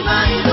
money.